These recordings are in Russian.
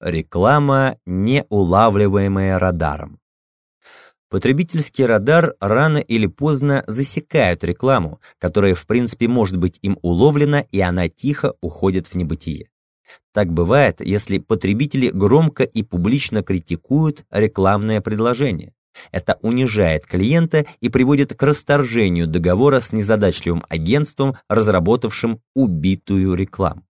Реклама, не улавливаемая радаром. Потребительский радар рано или поздно засекает рекламу, которая в принципе может быть им уловлена, и она тихо уходит в небытие. Так бывает, если потребители громко и публично критикуют рекламное предложение. Это унижает клиента и приводит к расторжению договора с незадачливым агентством, разработавшим убитую рекламу.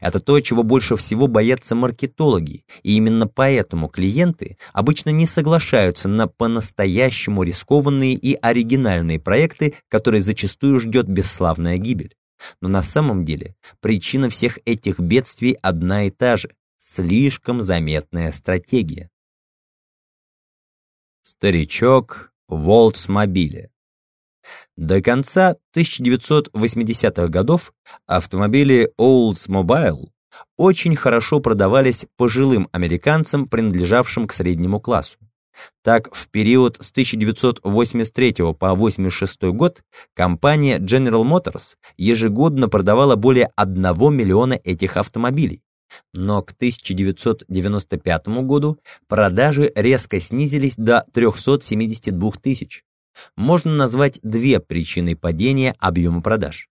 Это то, чего больше всего боятся маркетологи, и именно поэтому клиенты обычно не соглашаются на по-настоящему рискованные и оригинальные проекты, которые зачастую ждет бесславная гибель. Но на самом деле причина всех этих бедствий одна и та же – слишком заметная стратегия. Старичок в Олдсмобиле До конца 1980-х годов автомобили Oldsmobile очень хорошо продавались пожилым американцам, принадлежавшим к среднему классу. Так, в период с 1983 по 1986 год компания General Motors ежегодно продавала более 1 миллиона этих автомобилей. Но к 1995 году продажи резко снизились до 372 тысяч. Можно назвать две причины падения объема продаж.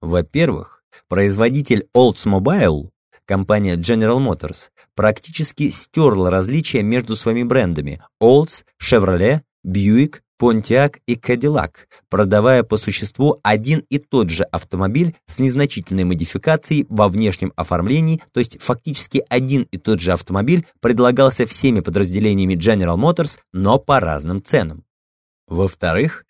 Во-первых, производитель Oldsmobile компания General Motors практически стерла различия между своими брендами Olds, Chevrolet, Buick, Pontiac и Cadillac, продавая по существу один и тот же автомобиль с незначительной модификацией во внешнем оформлении, то есть фактически один и тот же автомобиль предлагался всеми подразделениями General Motors, но по разным ценам. Во-вторых,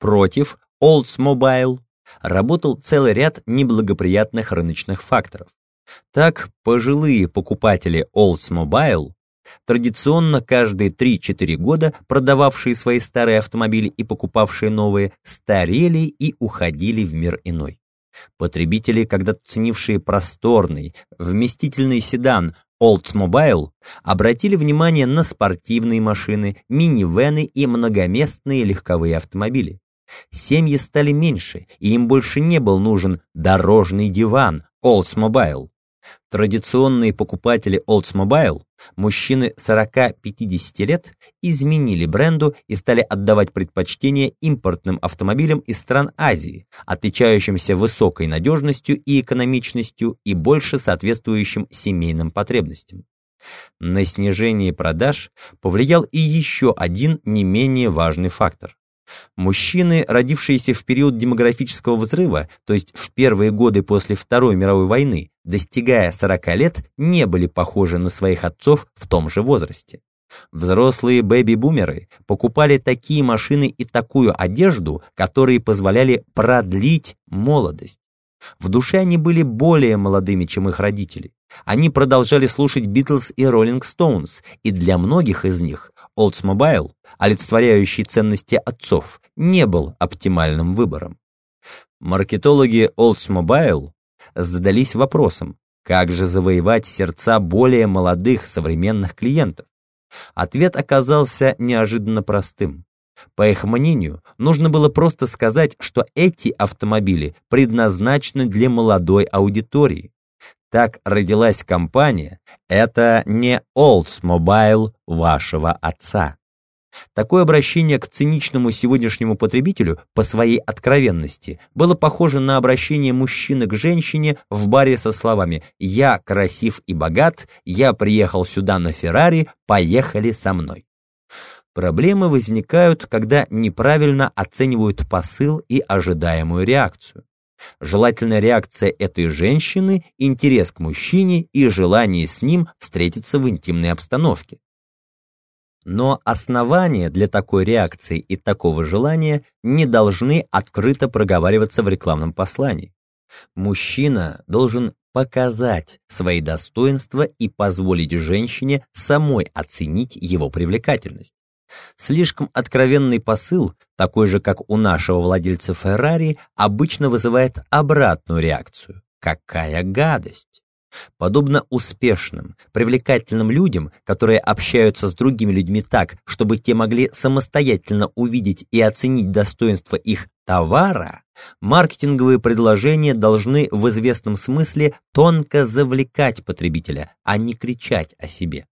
против Oldsmobile работал целый ряд неблагоприятных рыночных факторов. Так, пожилые покупатели Oldsmobile, традиционно каждые 3-4 года продававшие свои старые автомобили и покупавшие новые, старели и уходили в мир иной. Потребители, когда-то ценившие просторный, вместительный седан Oldsmobile, обратили внимание на спортивные машины, минивены и многоместные легковые автомобили. Семьи стали меньше, и им больше не был нужен дорожный диван Oldsmobile. Традиционные покупатели Oldsmobile, мужчины 40-50 лет, изменили бренду и стали отдавать предпочтение импортным автомобилям из стран Азии, отличающимся высокой надежностью и экономичностью и больше соответствующим семейным потребностям. На снижение продаж повлиял и еще один не менее важный фактор. Мужчины, родившиеся в период демографического взрыва, то есть в первые годы после Второй мировой войны, достигая 40 лет, не были похожи на своих отцов в том же возрасте. Взрослые бэби-бумеры покупали такие машины и такую одежду, которые позволяли продлить молодость. В душе они были более молодыми, чем их родители. Они продолжали слушать Битлз и Роллинг Стоунс, и для многих из них Oldsmobile, олицетворяющий ценности отцов, не был оптимальным выбором. Маркетологи Oldsmobile задались вопросом, как же завоевать сердца более молодых современных клиентов. Ответ оказался неожиданно простым. По их мнению, нужно было просто сказать, что эти автомобили предназначены для молодой аудитории. Так родилась компания «Это не Oldsmobile вашего отца». Такое обращение к циничному сегодняшнему потребителю по своей откровенности было похоже на обращение мужчины к женщине в баре со словами «Я красив и богат, я приехал сюда на Феррари, поехали со мной». Проблемы возникают, когда неправильно оценивают посыл и ожидаемую реакцию. Желательная реакция этой женщины – интерес к мужчине и желание с ним встретиться в интимной обстановке. Но основания для такой реакции и такого желания не должны открыто проговариваться в рекламном послании. Мужчина должен показать свои достоинства и позволить женщине самой оценить его привлекательность. Слишком откровенный посыл, такой же, как у нашего владельца Феррари, обычно вызывает обратную реакцию. Какая гадость! Подобно успешным, привлекательным людям, которые общаются с другими людьми так, чтобы те могли самостоятельно увидеть и оценить достоинство их товара, маркетинговые предложения должны в известном смысле тонко завлекать потребителя, а не кричать о себе.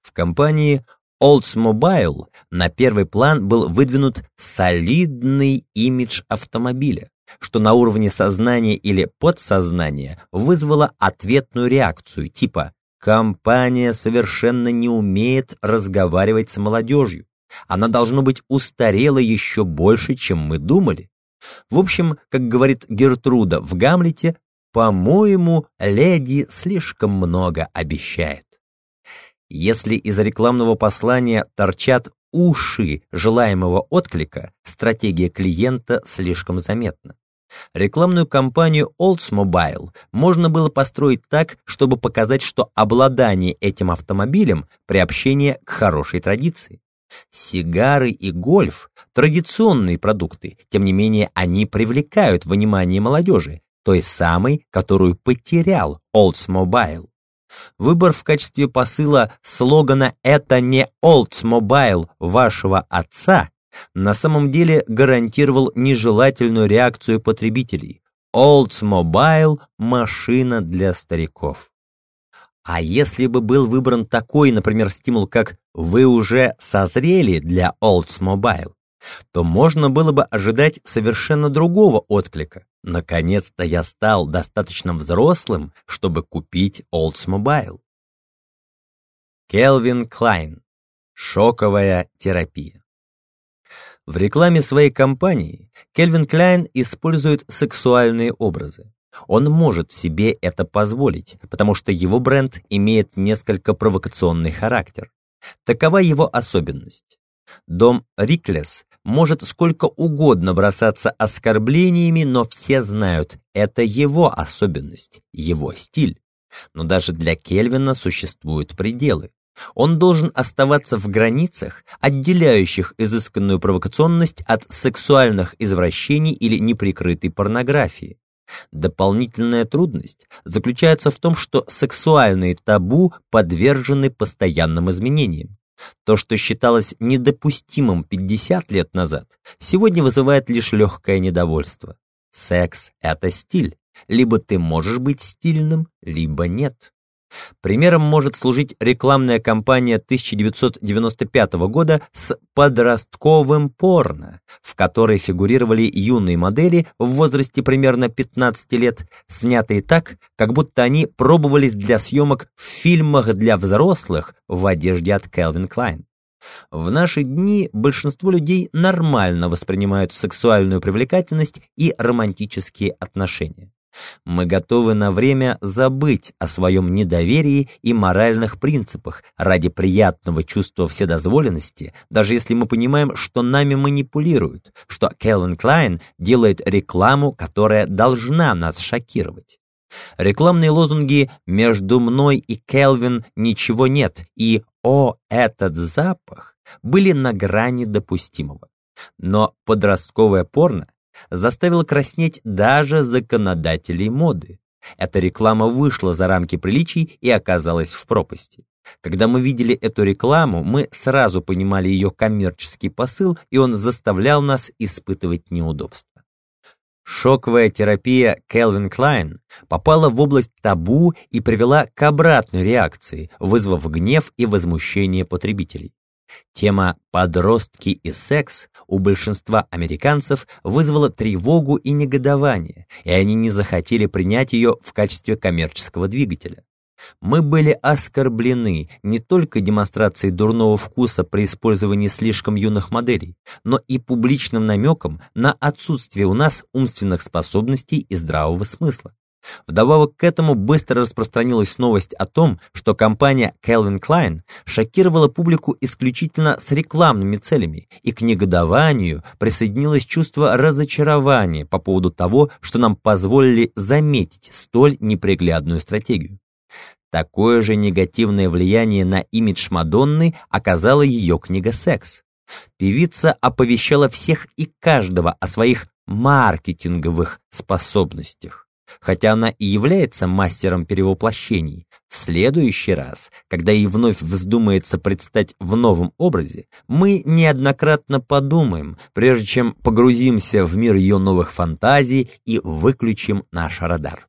В компании Oldsmobile на первый план был выдвинут солидный имидж автомобиля, что на уровне сознания или подсознания вызвало ответную реакцию типа «компания совершенно не умеет разговаривать с молодежью, она должно быть устарела еще больше, чем мы думали». В общем, как говорит Гертруда в «Гамлете», «по-моему, леди слишком много обещает». Если из рекламного послания торчат уши желаемого отклика, стратегия клиента слишком заметна. Рекламную кампанию Oldsmobile можно было построить так, чтобы показать, что обладание этим автомобилем – приобщение к хорошей традиции. Сигары и гольф – традиционные продукты, тем не менее они привлекают внимание молодежи, той самой, которую потерял Oldsmobile. Выбор в качестве посыла слогана «Это не Oldsmobile вашего отца» на самом деле гарантировал нежелательную реакцию потребителей. Oldsmobile – машина для стариков. А если бы был выбран такой, например, стимул, как «Вы уже созрели для Oldsmobile», то можно было бы ожидать совершенно другого отклика. Наконец-то я стал достаточно взрослым, чтобы купить Oldsmobile. Келвин Клайн. Шоковая терапия. В рекламе своей компании Кельвин Кляйн использует сексуальные образы. Он может себе это позволить, потому что его бренд имеет несколько провокационный характер. Такова его особенность. Дом Риклес может сколько угодно бросаться оскорблениями, но все знают, это его особенность, его стиль. Но даже для Кельвина существуют пределы. Он должен оставаться в границах, отделяющих изысканную провокационность от сексуальных извращений или неприкрытой порнографии. Дополнительная трудность заключается в том, что сексуальные табу подвержены постоянным изменениям. То, что считалось недопустимым 50 лет назад, сегодня вызывает лишь легкое недовольство. Секс — это стиль. Либо ты можешь быть стильным, либо нет. Примером может служить рекламная кампания 1995 года с подростковым порно, в которой фигурировали юные модели в возрасте примерно 15 лет, снятые так, как будто они пробовались для съемок в фильмах для взрослых в одежде от Calvin Klein. В наши дни большинство людей нормально воспринимают сексуальную привлекательность и романтические отношения. Мы готовы на время забыть о своем недоверии и моральных принципах ради приятного чувства вседозволенности, даже если мы понимаем, что нами манипулируют, что Келвин Клайн делает рекламу, которая должна нас шокировать. Рекламные лозунги «Между мной и Келвин ничего нет» и «О, этот запах» были на грани допустимого. Но подростковое порно заставил краснеть даже законодателей моды. Эта реклама вышла за рамки приличий и оказалась в пропасти. Когда мы видели эту рекламу, мы сразу понимали ее коммерческий посыл, и он заставлял нас испытывать неудобства. Шоковая терапия Келвин Клайн попала в область табу и привела к обратной реакции, вызвав гнев и возмущение потребителей. Тема «подростки и секс» у большинства американцев вызвала тревогу и негодование, и они не захотели принять ее в качестве коммерческого двигателя. Мы были оскорблены не только демонстрацией дурного вкуса при использовании слишком юных моделей, но и публичным намеком на отсутствие у нас умственных способностей и здравого смысла. Вдобавок к этому быстро распространилась новость о том, что компания Calvin Klein шокировала публику исключительно с рекламными целями, и к негодованию присоединилось чувство разочарования по поводу того, что нам позволили заметить столь неприглядную стратегию. Такое же негативное влияние на имидж Мадонны оказала ее книга «Секс». Певица оповещала всех и каждого о своих маркетинговых способностях. Хотя она и является мастером перевоплощений, в следующий раз, когда ей вновь вздумается предстать в новом образе, мы неоднократно подумаем, прежде чем погрузимся в мир ее новых фантазий и выключим наш радар.